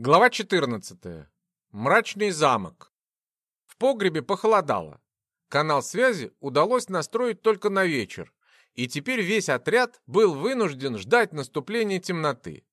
Глава 14. Мрачный замок. В погребе похолодало. Канал связи удалось настроить только на вечер, и теперь весь отряд был вынужден ждать наступления темноты.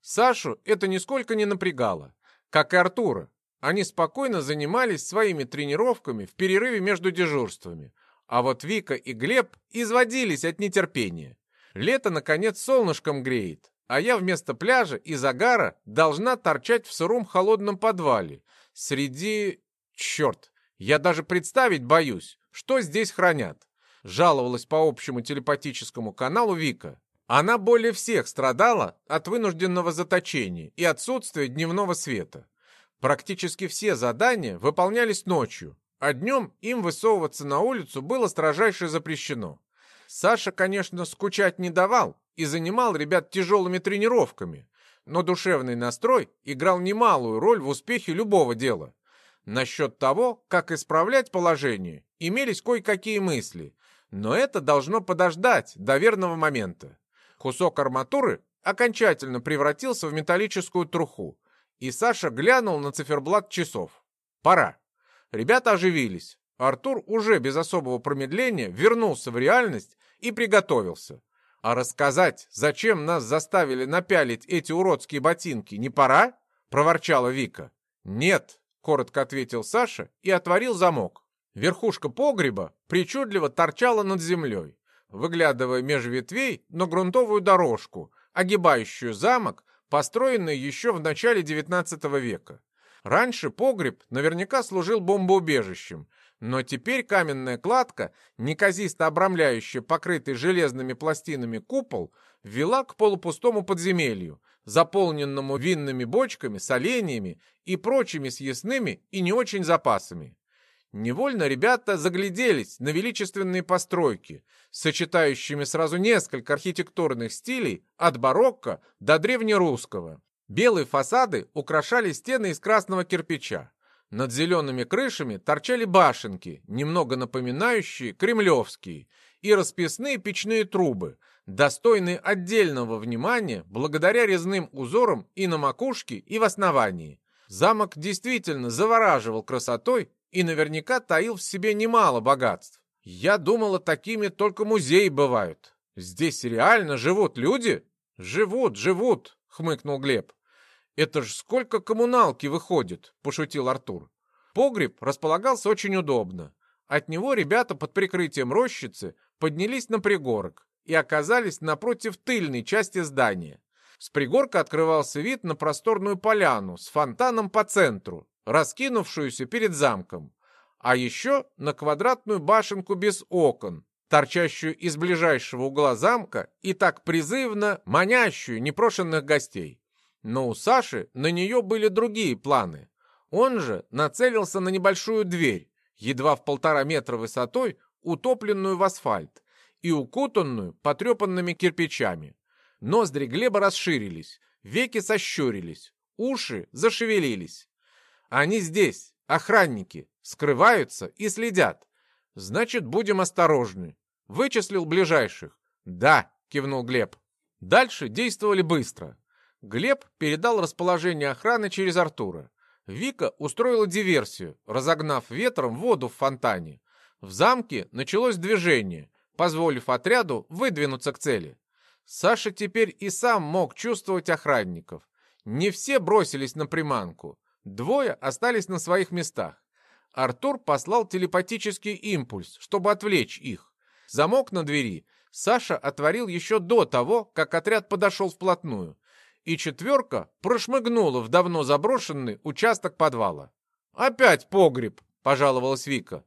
Сашу это нисколько не напрягало, как и Артура. Они спокойно занимались своими тренировками в перерыве между дежурствами, а вот Вика и Глеб изводились от нетерпения. Лето, наконец, солнышком греет, а я вместо пляжа и загара должна торчать в сыром холодном подвале. Среди... Черт, я даже представить боюсь, что здесь хранят. Жаловалась по общему телепатическому каналу Вика. Она более всех страдала от вынужденного заточения и отсутствия дневного света. Практически все задания выполнялись ночью, а днем им высовываться на улицу было строжайше запрещено. Саша, конечно, скучать не давал, и занимал ребят тяжелыми тренировками, но душевный настрой играл немалую роль в успехе любого дела. Насчет того, как исправлять положение, имелись кое-какие мысли, но это должно подождать до верного момента. Кусок арматуры окончательно превратился в металлическую труху, и Саша глянул на циферблат часов. Пора. Ребята оживились. Артур уже без особого промедления вернулся в реальность и приготовился. А рассказать, зачем нас заставили напялить эти уродские ботинки, не пора? Проворчала Вика. Нет, коротко ответил Саша и отворил замок. Верхушка погреба причудливо торчала над землей, выглядывая меж ветвей на грунтовую дорожку, огибающую замок, построенный еще в начале XIX века. Раньше погреб наверняка служил бомбоубежищем, но теперь каменная кладка, неказисто обрамляющая покрытый железными пластинами купол, вела к полупустому подземелью, заполненному винными бочками, соленьями и прочими съестными и не очень запасами. Невольно ребята загляделись на величественные постройки, сочетающими сразу несколько архитектурных стилей от барокко до древнерусского. Белые фасады украшали стены из красного кирпича. Над зелеными крышами торчали башенки, немного напоминающие кремлевские, и расписные печные трубы, достойные отдельного внимания благодаря резным узорам и на макушке, и в основании. Замок действительно завораживал красотой и наверняка таил в себе немало богатств. Я думала, такими только музеи бывают. Здесь реально живут люди? Живут, живут, хмыкнул Глеб. «Это ж сколько коммуналки выходит!» – пошутил Артур. Погреб располагался очень удобно. От него ребята под прикрытием рощицы поднялись на пригорок и оказались напротив тыльной части здания. С пригорка открывался вид на просторную поляну с фонтаном по центру, раскинувшуюся перед замком, а еще на квадратную башенку без окон, торчащую из ближайшего угла замка и так призывно манящую непрошенных гостей. Но у Саши на нее были другие планы. Он же нацелился на небольшую дверь, едва в полтора метра высотой, утопленную в асфальт и укутанную потрепанными кирпичами. Ноздри Глеба расширились, веки сощурились, уши зашевелились. Они здесь, охранники, скрываются и следят. Значит, будем осторожны. Вычислил ближайших. Да, кивнул Глеб. Дальше действовали быстро. Глеб передал расположение охраны через Артура. Вика устроила диверсию, разогнав ветром воду в фонтане. В замке началось движение, позволив отряду выдвинуться к цели. Саша теперь и сам мог чувствовать охранников. Не все бросились на приманку. Двое остались на своих местах. Артур послал телепатический импульс, чтобы отвлечь их. Замок на двери Саша отворил еще до того, как отряд подошел вплотную и четверка прошмыгнула в давно заброшенный участок подвала. «Опять погреб!» — пожаловалась Вика.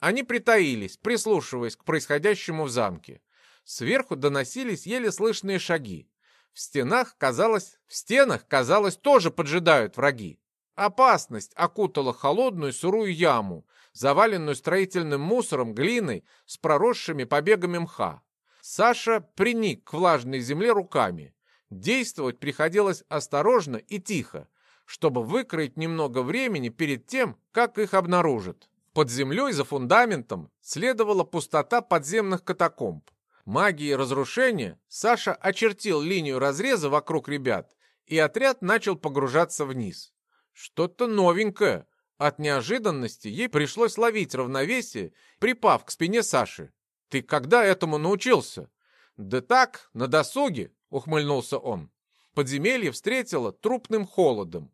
Они притаились, прислушиваясь к происходящему в замке. Сверху доносились еле слышные шаги. В стенах, казалось, в стенах, казалось, тоже поджидают враги. Опасность окутала холодную сырую яму, заваленную строительным мусором, глиной, с проросшими побегами мха. Саша приник к влажной земле руками. Действовать приходилось осторожно и тихо, чтобы выкроить немного времени перед тем, как их обнаружат. Под землей за фундаментом следовала пустота подземных катакомб. Магией разрушения Саша очертил линию разреза вокруг ребят и отряд начал погружаться вниз. Что-то новенькое. От неожиданности ей пришлось ловить равновесие, припав к спине Саши. «Ты когда этому научился?» «Да так, на досуге», — ухмыльнулся он. Подземелье встретило трупным холодом.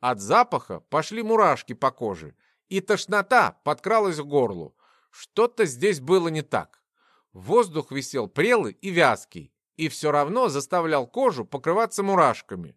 От запаха пошли мурашки по коже, и тошнота подкралась к горлу. Что-то здесь было не так. Воздух висел прелый и вязкий, и все равно заставлял кожу покрываться мурашками.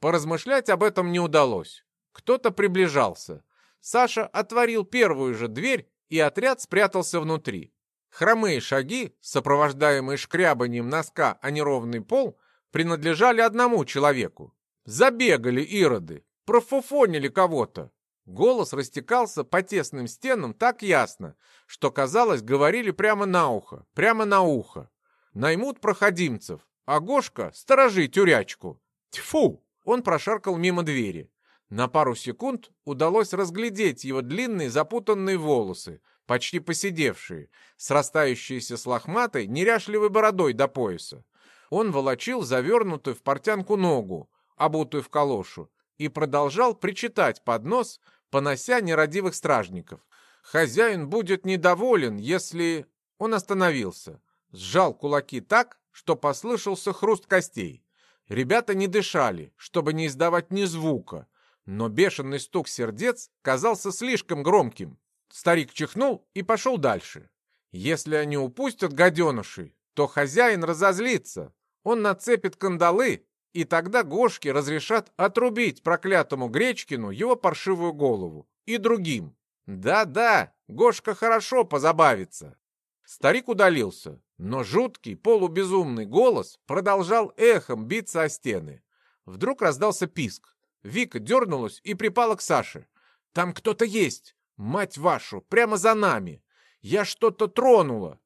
Поразмышлять об этом не удалось. Кто-то приближался. Саша отворил первую же дверь, и отряд спрятался внутри. Хромые шаги, сопровождаемые шкрябанием носка о неровный пол, принадлежали одному человеку. Забегали ироды, профуфонили кого-то. Голос растекался по тесным стенам так ясно, что, казалось, говорили прямо на ухо, прямо на ухо. Наймут проходимцев, а Гошка — сторожи тюрячку. Тьфу! Он прошаркал мимо двери. На пару секунд удалось разглядеть его длинные запутанные волосы, почти поседевшие, срастающиеся с лохматой, неряшливой бородой до пояса. Он волочил завернутую в портянку ногу, обутую в калошу, и продолжал причитать под нос, понося нерадивых стражников. Хозяин будет недоволен, если... Он остановился, сжал кулаки так, что послышался хруст костей. Ребята не дышали, чтобы не издавать ни звука, но бешеный стук сердец казался слишком громким. Старик чихнул и пошел дальше. Если они упустят гаденышей, то хозяин разозлится. Он нацепит кандалы и тогда Гошке разрешат отрубить проклятому Гречкину его паршивую голову. И другим. Да-да, Гошка хорошо позабавится. Старик удалился, но жуткий полубезумный голос продолжал эхом биться о стены. Вдруг раздался писк. Вика дернулась и припала к Саше. «Там кто-то есть! Мать вашу, прямо за нами! Я что-то тронула!»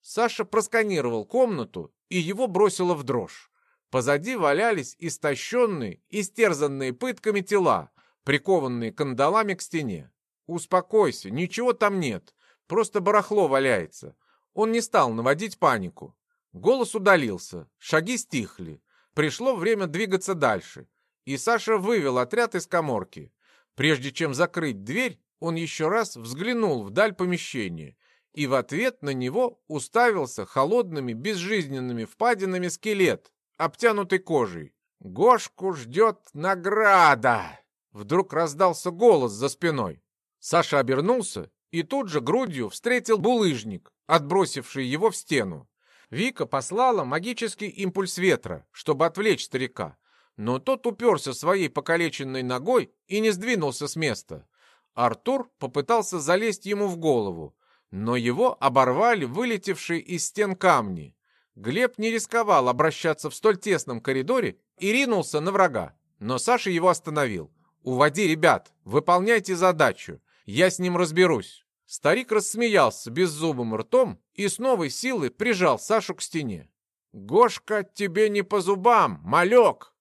Саша просканировал комнату, и его бросило в дрожь. Позади валялись истощенные, истерзанные пытками тела, прикованные кандалами к стене. «Успокойся, ничего там нет, просто барахло валяется». Он не стал наводить панику. Голос удалился, шаги стихли. Пришло время двигаться дальше. И Саша вывел отряд из коморки. Прежде чем закрыть дверь, он еще раз взглянул вдаль помещения и в ответ на него уставился холодными безжизненными впадинами скелет, обтянутый кожей. «Гошку ждет награда!» Вдруг раздался голос за спиной. Саша обернулся и тут же грудью встретил булыжник, отбросивший его в стену. Вика послала магический импульс ветра, чтобы отвлечь старика, но тот уперся своей покалеченной ногой и не сдвинулся с места. Артур попытался залезть ему в голову, но его оборвали вылетевшие из стен камни. Глеб не рисковал обращаться в столь тесном коридоре и ринулся на врага. Но Саша его остановил. «Уводи ребят, выполняйте задачу, я с ним разберусь». Старик рассмеялся беззубым ртом и с новой силой прижал Сашу к стене. «Гошка, тебе не по зубам, малек!»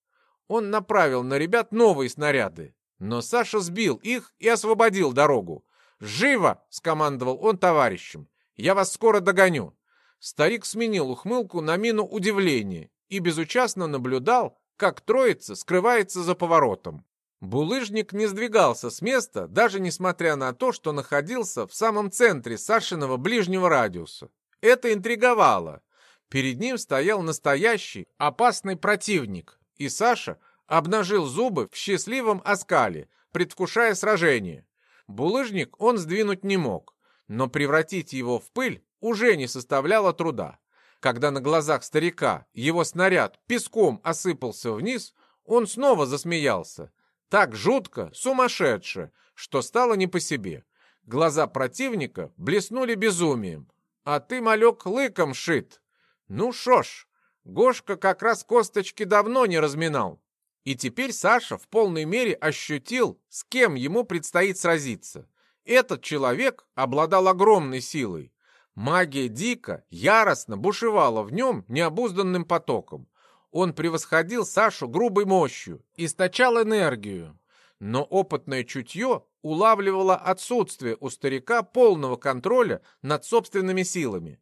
Он направил на ребят новые снаряды, но Саша сбил их и освободил дорогу. «Живо!» — скомандовал он товарищам. «Я вас скоро догоню. Старик сменил ухмылку на мину удивления и безучастно наблюдал, как троица скрывается за поворотом. Булыжник не сдвигался с места, даже несмотря на то, что находился в самом центре Сашиного ближнего радиуса. Это интриговало. Перед ним стоял настоящий, опасный противник, и Саша обнажил зубы в счастливом оскале, предвкушая сражение. Булыжник он сдвинуть не мог, но превратить его в пыль уже не составляло труда. Когда на глазах старика его снаряд песком осыпался вниз, он снова засмеялся. Так жутко, сумасшедше, что стало не по себе. Глаза противника блеснули безумием. А ты, малек, лыком шит. Ну шо ж, Гошка как раз косточки давно не разминал. И теперь Саша в полной мере ощутил, с кем ему предстоит сразиться. Этот человек обладал огромной силой, Магия дико, яростно бушевала в нем необузданным потоком. Он превосходил Сашу грубой мощью, источал энергию. Но опытное чутье улавливало отсутствие у старика полного контроля над собственными силами.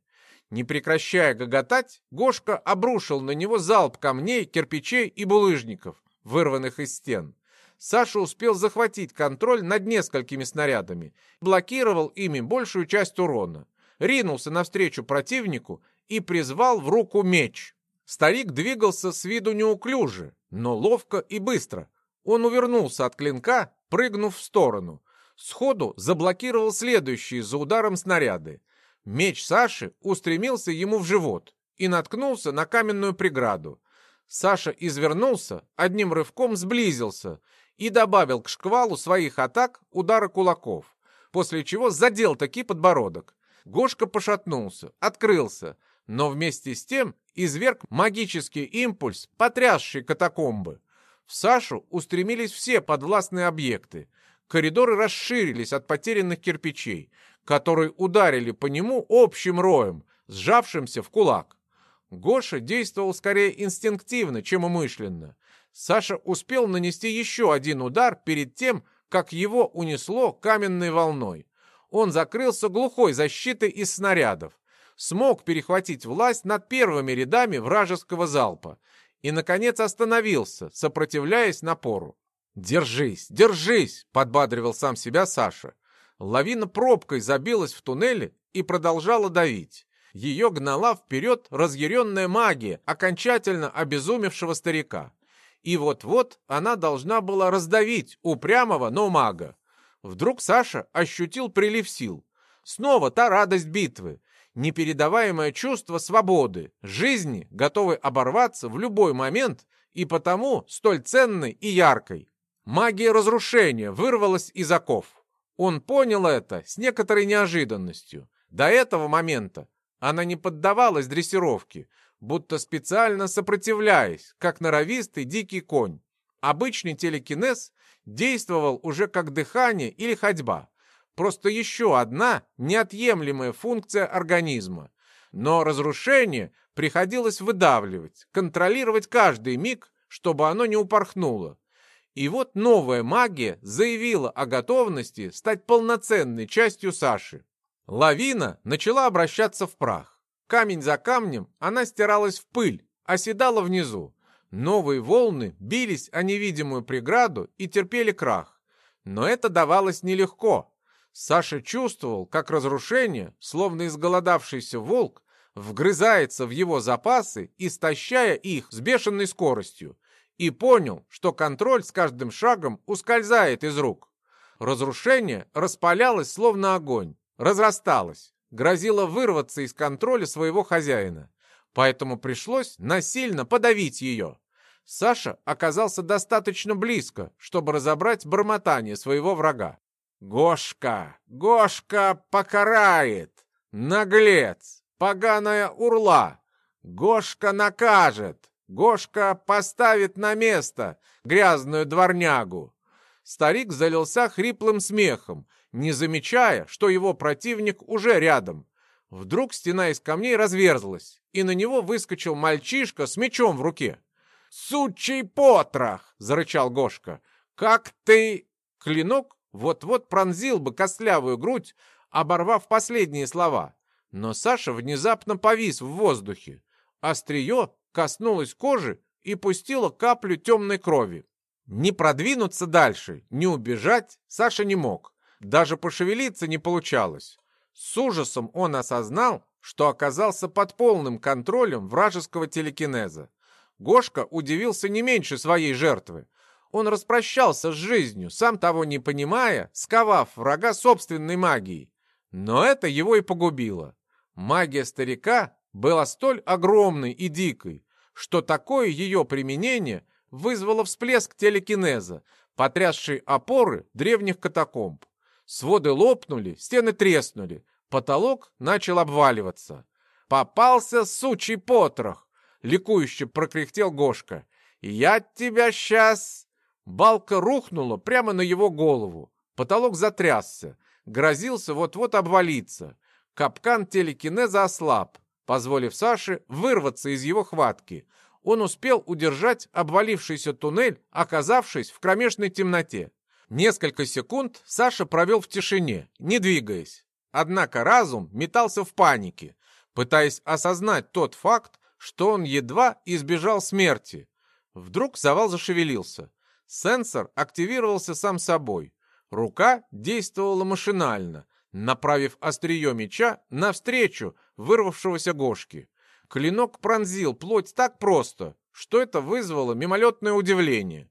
Не прекращая гоготать, Гошка обрушил на него залп камней, кирпичей и булыжников. Вырванных из стен. Саша успел захватить контроль над несколькими снарядами, блокировал ими большую часть урона, ринулся навстречу противнику и призвал в руку меч. Старик двигался с виду неуклюже, но ловко и быстро. Он увернулся от клинка, прыгнув в сторону. Сходу заблокировал следующие за ударом снаряды. Меч Саши устремился ему в живот и наткнулся на каменную преграду. Саша извернулся, одним рывком сблизился и добавил к шквалу своих атак удара кулаков, после чего задел таки подбородок. Гошка пошатнулся, открылся, но вместе с тем изверг магический импульс, потрясший катакомбы. В Сашу устремились все подвластные объекты. Коридоры расширились от потерянных кирпичей, которые ударили по нему общим роем, сжавшимся в кулак. Гоша действовал скорее инстинктивно, чем умышленно. Саша успел нанести еще один удар перед тем, как его унесло каменной волной. Он закрылся глухой защитой из снарядов, смог перехватить власть над первыми рядами вражеского залпа и, наконец, остановился, сопротивляясь напору. «Держись, держись!» — подбадривал сам себя Саша. Лавина пробкой забилась в туннеле и продолжала давить. Ее гнала вперед разъяренная магия окончательно обезумевшего старика. И вот-вот она должна была раздавить упрямого, но мага. Вдруг Саша ощутил прилив сил. Снова та радость битвы, непередаваемое чувство свободы, жизни, готовой оборваться в любой момент и потому столь ценной и яркой. Магия разрушения вырвалась из оков. Он понял это с некоторой неожиданностью. До этого момента она не поддавалась дрессировке, будто специально сопротивляясь, как норовистый дикий конь. Обычный телекинез действовал уже как дыхание или ходьба. Просто еще одна неотъемлемая функция организма. Но разрушение приходилось выдавливать, контролировать каждый миг, чтобы оно не упорхнуло. И вот новая магия заявила о готовности стать полноценной частью Саши. Лавина начала обращаться в прах. Камень за камнем она стиралась в пыль, оседала внизу. Новые волны бились о невидимую преграду и терпели крах. Но это давалось нелегко. Саша чувствовал, как разрушение, словно изголодавшийся волк, вгрызается в его запасы, истощая их с бешеной скоростью, и понял, что контроль с каждым шагом ускользает из рук. Разрушение распалялось, словно огонь, разрасталось, грозило вырваться из контроля своего хозяина, поэтому пришлось насильно подавить ее. Саша оказался достаточно близко, чтобы разобрать бормотание своего врага. Гошка, Гошка покарает! Наглец! Поганая урла! Гошка накажет! Гошка поставит на место грязную дворнягу!» Старик залился хриплым смехом, не замечая, что его противник уже рядом. Вдруг стена из камней разверзлась, и на него выскочил мальчишка с мечом в руке. «Сучий потрох!» — зарычал Гошка. «Как ты...» Клинок вот-вот пронзил бы костлявую грудь, оборвав последние слова. Но Саша внезапно повис в воздухе. Острие коснулось кожи и пустило каплю темной крови. Не продвинуться дальше, не убежать Саша не мог. Даже пошевелиться не получалось. С ужасом он осознал, что оказался под полным контролем вражеского телекинеза. Гошка удивился не меньше своей жертвы. Он распрощался с жизнью, сам того не понимая, сковав врага собственной магией. Но это его и погубило. Магия старика была столь огромной и дикой, что такое ее применение вызвало всплеск телекинеза, потрясший опоры древних катакомб. Своды лопнули, стены треснули, потолок начал обваливаться. «Попался сучий потрох!» — ликующе прокряхтел Гошка. «Я тебя сейчас...» Балка рухнула прямо на его голову. Потолок затрясся, грозился вот-вот обвалиться. Капкан телекинеза ослаб, позволив Саше вырваться из его хватки. Он успел удержать обвалившийся туннель, оказавшись в кромешной темноте. Несколько секунд Саша провел в тишине, не двигаясь. Однако разум метался в панике, пытаясь осознать тот факт, что он едва избежал смерти. Вдруг завал зашевелился. Сенсор активировался сам собой. Рука действовала машинально, направив острие меча навстречу вырвавшегося Гошки. Клинок пронзил плоть так просто, что это вызвало мимолетное удивление.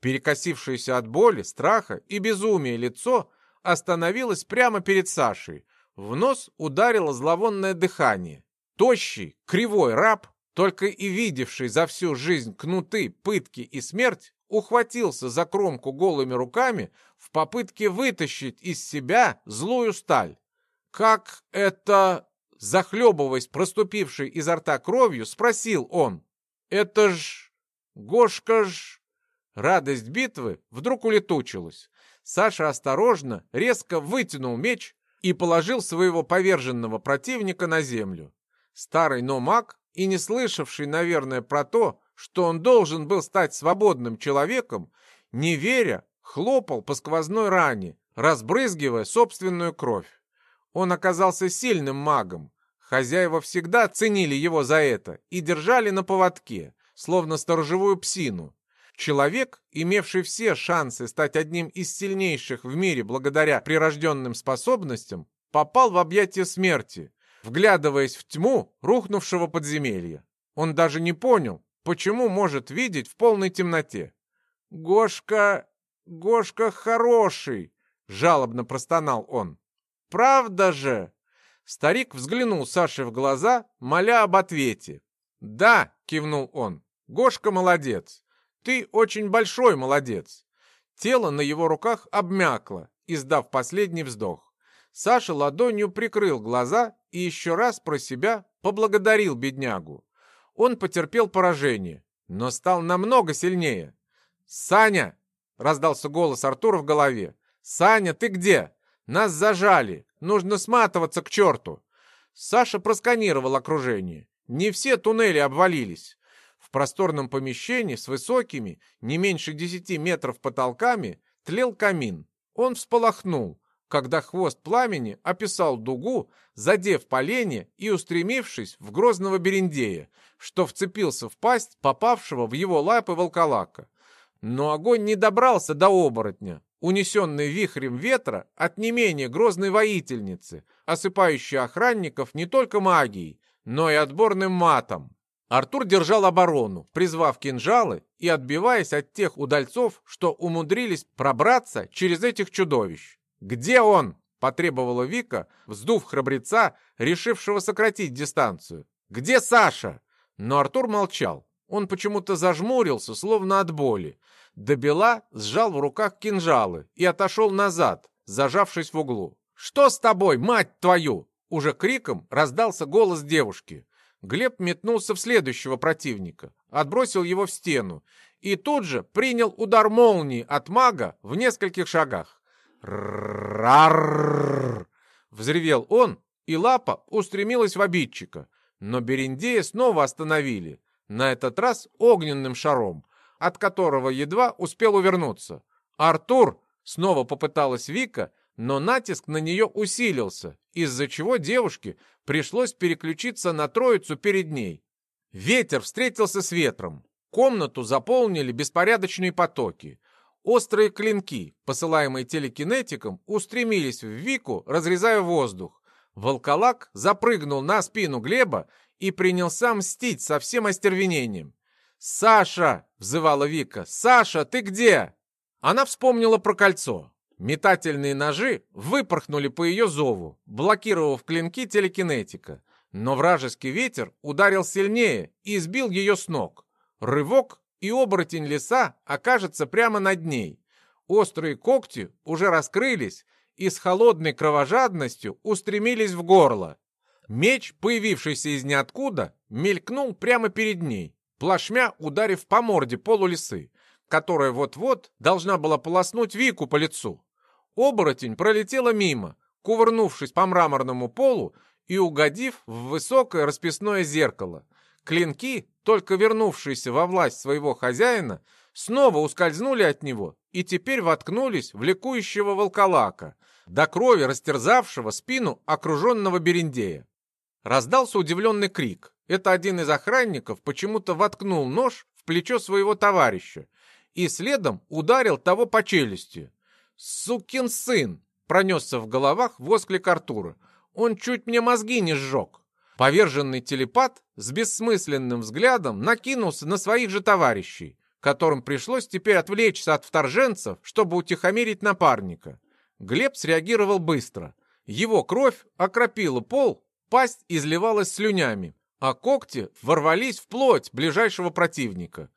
Перекосившееся от боли, страха и безумия лицо остановилось прямо перед Сашей. В нос ударило зловонное дыхание. Тощий, кривой раб, только и видевший за всю жизнь кнуты, пытки и смерть, ухватился за кромку голыми руками в попытке вытащить из себя злую сталь. «Как это...» Захлебываясь проступившей изо рта кровью, спросил он. «Это ж... Гошка ж...» Радость битвы вдруг улетучилась. Саша осторожно, резко вытянул меч и положил своего поверженного противника на землю. Старый номак и не слышавший, наверное, про то, что он должен был стать свободным человеком, не веря, хлопал по сквозной ране, разбрызгивая собственную кровь. Он оказался сильным магом. Хозяева всегда ценили его за это и держали на поводке, словно сторожевую псину. Человек, имевший все шансы стать одним из сильнейших в мире благодаря прирожденным способностям, попал в объятия смерти, вглядываясь в тьму рухнувшего подземелья. Он даже не понял, почему может видеть в полной темноте. «Гошка... Гошка хороший!» — жалобно простонал он. «Правда же?» Старик взглянул Саше в глаза, моля об ответе. «Да!» — кивнул он. «Гошка молодец. Ты очень большой молодец. Тело на его руках обмякло, издав последний вздох. Саша ладонью прикрыл глаза и еще раз про себя поблагодарил беднягу. Он потерпел поражение, но стал намного сильнее. «Саня!» — раздался голос Артура в голове. «Саня, ты где? Нас зажали. Нужно сматываться к черту!» Саша просканировал окружение. Не все туннели обвалились. В просторном помещении с высокими, не меньше десяти метров потолками, тлел камин. Он всполохнул, когда хвост пламени описал дугу, задев поленье и устремившись в грозного берендея, что вцепился в пасть попавшего в его лапы волколака. Но огонь не добрался до оборотня, унесенный вихрем ветра от не менее грозной воительницы, осыпающей охранников не только магией, но и отборным матом. Артур держал оборону, призвав кинжалы и отбиваясь от тех удальцов, что умудрились пробраться через этих чудовищ. «Где он?» — потребовала Вика, вздув храбреца, решившего сократить дистанцию. «Где Саша?» Но Артур молчал. Он почему-то зажмурился, словно от боли. Добела сжал в руках кинжалы и отошел назад, зажавшись в углу. «Что с тобой, мать твою?» Уже криком раздался голос девушки. Глеб метнулся в следующего противника, отбросил его в стену и тут же принял удар молнии от мага в нескольких шагах. «Рарррррр!» — взревел он, и лапа устремилась в обидчика. Но Берендея снова остановили, на этот раз огненным шаром, от которого едва успел увернуться. «Артур!» — снова попыталась Вика, но натиск на нее усилился, из-за чего девушке пришлось переключиться на троицу перед ней. Ветер встретился с ветром. Комнату заполнили беспорядочные потоки. Острые клинки, посылаемые телекинетиком, устремились в Вику, разрезая воздух. Волколак запрыгнул на спину Глеба и принялся мстить со всем остервенением. «Саша!» — взывала Вика. «Саша, ты где?» Она вспомнила про кольцо. Метательные ножи выпорхнули по ее зову, блокировав клинки телекинетика. Но вражеский ветер ударил сильнее и сбил ее с ног. Рывок, и оборотень леса окажется прямо над ней. Острые когти уже раскрылись и с холодной кровожадностью устремились в горло. Меч, появившийся из ниоткуда, мелькнул прямо перед ней, плашмя ударив по морде полулисы, которая вот-вот должна была полоснуть Вику по лицу. Оборотень пролетела мимо, кувырнувшись по мраморному полу и угодив в высокое расписное зеркало. Клинки, только вернувшиеся во власть своего хозяина, снова ускользнули от него и теперь воткнулись в ликующего волколака, до крови растерзавшего спину окруженного берендея. Раздался удивленный крик. Это один из охранников почему-то воткнул нож в плечо своего товарища и следом ударил того по челюсти. «Сукин сын!» — пронесся в головах восклик Артура. «Он чуть мне мозги не сжег!» Поверженный телепат с бессмысленным взглядом накинулся на своих же товарищей, которым пришлось теперь отвлечься от вторженцев, чтобы утихомирить напарника. Глеб среагировал быстро. Его кровь окропила пол, пасть изливалась слюнями, а когти ворвались в плоть ближайшего противника.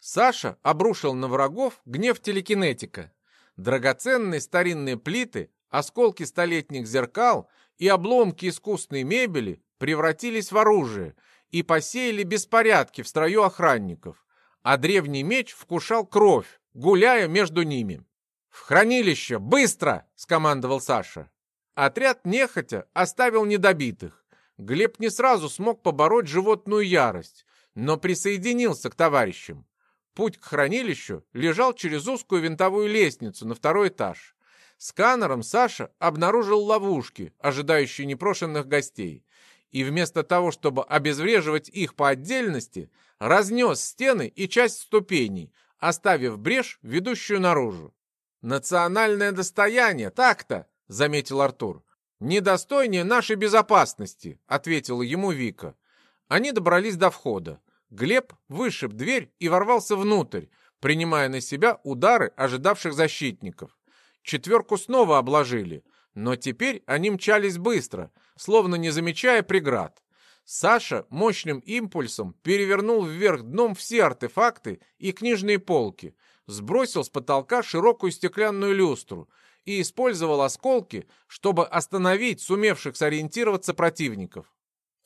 Саша обрушил на врагов гнев телекинетика. Драгоценные старинные плиты, осколки столетних зеркал и обломки искусной мебели превратились в оружие и посеяли беспорядки в строю охранников, а древний меч вкушал кровь, гуляя между ними. «В хранилище! Быстро!» — скомандовал Саша. Отряд нехотя оставил недобитых. Глеб не сразу смог побороть животную ярость, но присоединился к товарищам. Путь к хранилищу лежал через узкую винтовую лестницу на второй этаж. Сканером Саша обнаружил ловушки, ожидающие непрошенных гостей, и вместо того, чтобы обезвреживать их по отдельности, разнес стены и часть ступеней, оставив брешь, ведущую наружу. «Национальное достояние, так-то!» — заметил Артур. «Недостойнее нашей безопасности», — ответила ему Вика. Они добрались до входа. Глеб вышиб дверь и ворвался внутрь, принимая на себя удары ожидавших защитников. Четверку снова обложили, но теперь они мчались быстро, словно не замечая преград. Саша мощным импульсом перевернул вверх дном все артефакты и книжные полки, сбросил с потолка широкую стеклянную люстру и использовал осколки, чтобы остановить сумевших сориентироваться противников.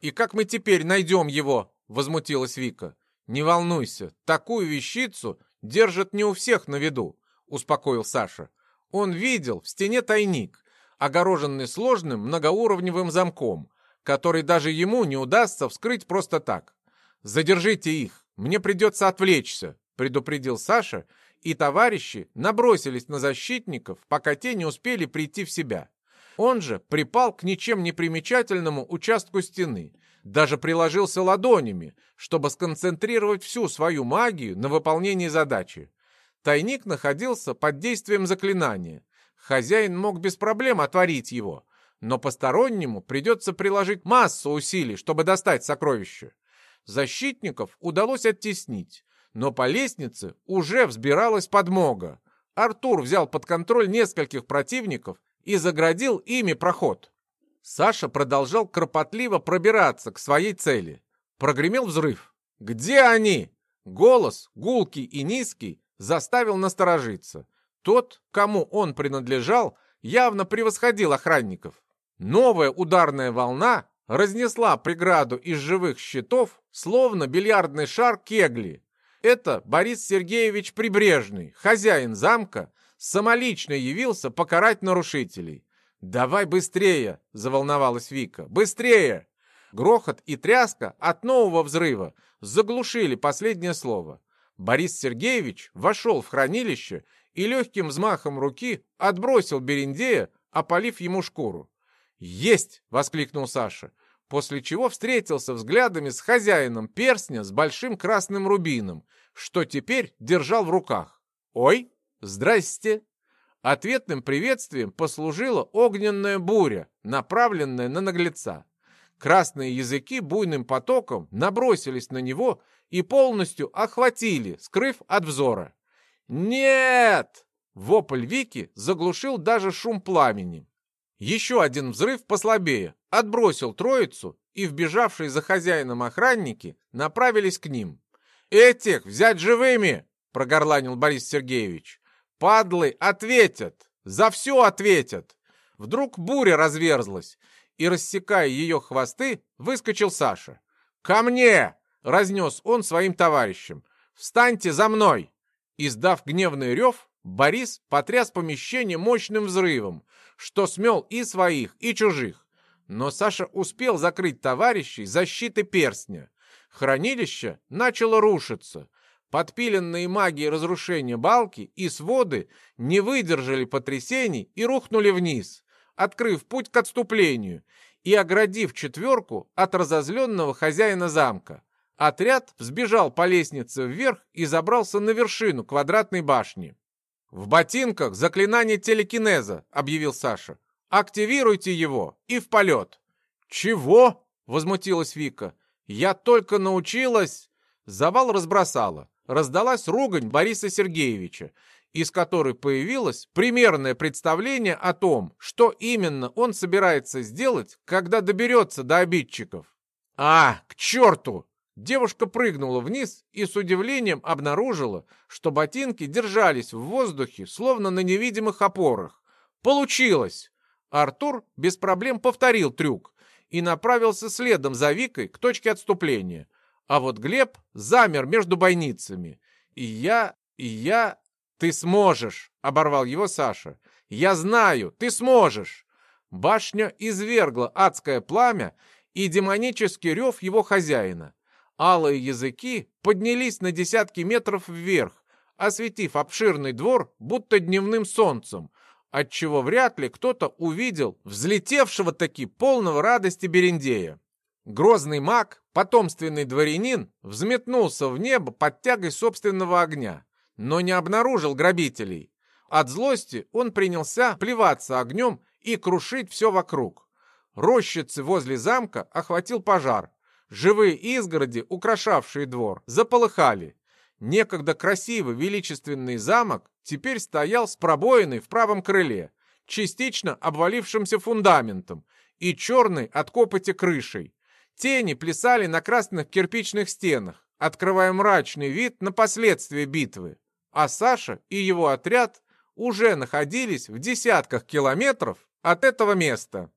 «И как мы теперь найдем его?» — возмутилась Вика. «Не волнуйся, такую вещицу держат не у всех на виду», — успокоил Саша. Он видел в стене тайник, огороженный сложным многоуровневым замком, который даже ему не удастся вскрыть просто так. «Задержите их, мне придется отвлечься», — предупредил Саша, и товарищи набросились на защитников, пока те не успели прийти в себя. Он же припал к ничем не примечательному участку стены, даже приложился ладонями, чтобы сконцентрировать всю свою магию на выполнении задачи. Тайник находился под действием заклинания. Хозяин мог без проблем отворить его, но постороннему придется приложить массу усилий, чтобы достать сокровище. Защитников удалось оттеснить, но по лестнице уже взбиралась подмога. Артур взял под контроль нескольких противников и заградил ими проход. Саша продолжал кропотливо пробираться к своей цели. Прогремел взрыв. «Где они?» Голос, гулкий и низкий, заставил насторожиться. Тот, кому он принадлежал, явно превосходил охранников. Новая ударная волна разнесла преграду из живых щитов, словно бильярдный шар кегли. Это Борис Сергеевич Прибрежный, хозяин замка, самолично явился покарать нарушителей. «Давай быстрее!» — заволновалась Вика. «Быстрее!» Грохот и тряска от нового взрыва заглушили последнее слово. Борис Сергеевич вошел в хранилище и легким взмахом руки отбросил Берендея, опалив ему шкуру. «Есть!» — воскликнул Саша, после чего встретился взглядами с хозяином перстня с большим красным рубином, что теперь держал в руках. «Ой, здрасте!» Ответным приветствием послужила огненная буря, направленная на наглеца. Красные языки буйным потоком набросились на него и полностью охватили, скрыв от взора. «Нет!» Вопль Вики заглушил даже шум пламени. Еще один взрыв послабее отбросил троицу, и вбежавшие за хозяином охранники направились к ним. «Этих взять живыми!» — прогорланил Борис Сергеевич. «Падлы ответят! За все ответят!» Вдруг буря разверзлась, и, рассекая ее хвосты, выскочил Саша. «Ко мне!» — разнес он своим товарищам. «Встаньте за мной!» Издав гневный рев, Борис потряс помещение мощным взрывом, что смел и своих, и чужих. Но Саша успел закрыть товарищей защиты перстня. Хранилище начало рушиться. Подпиленные магией разрушения балки и своды не выдержали потрясений и рухнули вниз открыв путь к отступлению и оградив четверку от разозленного хозяина замка. Отряд взбежал по лестнице вверх и забрался на вершину квадратной башни. «В ботинках заклинание телекинеза», — объявил Саша. «Активируйте его и в полет». «Чего?» — возмутилась Вика. «Я только научилась...» Завал разбросала. Раздалась ругань Бориса Сергеевича, из которой появилось примерное представление о том, что именно он собирается сделать, когда доберется до обидчиков. «А, к черту!» Девушка прыгнула вниз и с удивлением обнаружила, что ботинки держались в воздухе, словно на невидимых опорах. Получилось! Артур без проблем повторил трюк и направился следом за Викой к точке отступления. А вот Глеб замер между бойницами. И я, и я... «Ты сможешь!» — оборвал его Саша. «Я знаю, ты сможешь!» Башня извергла адское пламя и демонический рев его хозяина. Алые языки поднялись на десятки метров вверх, осветив обширный двор будто дневным солнцем, отчего вряд ли кто-то увидел взлетевшего таки полного радости Берендея. Грозный маг, потомственный дворянин, взметнулся в небо под тягой собственного огня, но не обнаружил грабителей. От злости он принялся плеваться огнем и крушить все вокруг. Рощицы возле замка охватил пожар, Живые изгороди, украшавшие двор, заполыхали. Некогда красивый величественный замок теперь стоял с пробоиной в правом крыле, частично обвалившимся фундаментом и черной от копоти крышей. Тени плясали на красных кирпичных стенах, открывая мрачный вид на последствия битвы. А Саша и его отряд уже находились в десятках километров от этого места.